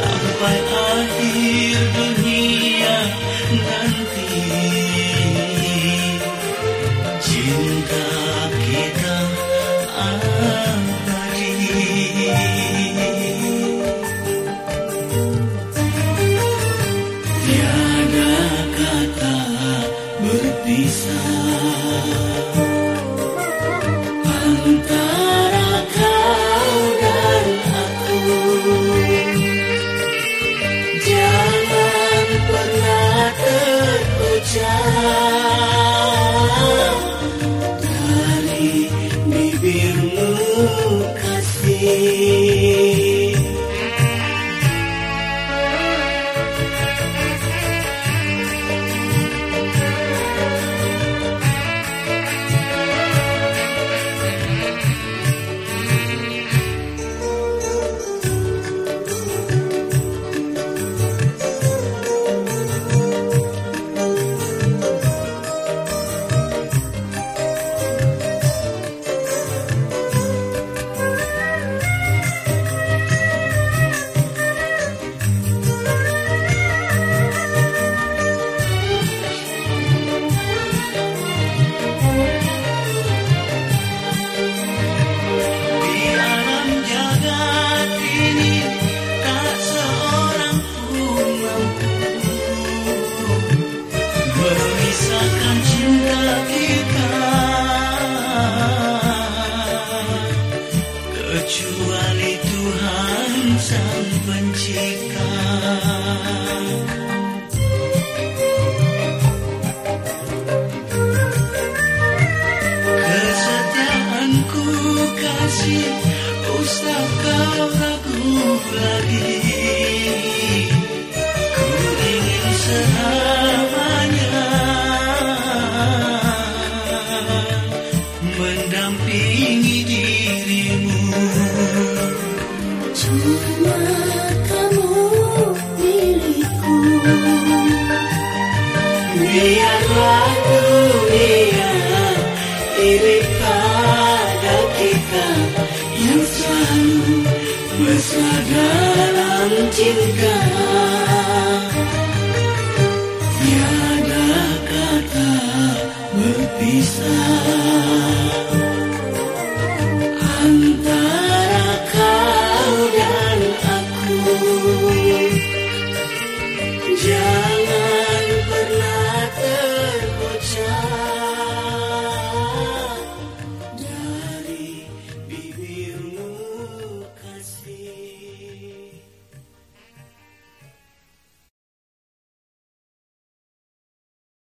sampai akhir dunia nanti cinta kita abadi. usah kau ragu lagi Ku selamanya Mendampingi dirimu mereka yang selalu mesra dalam cinta.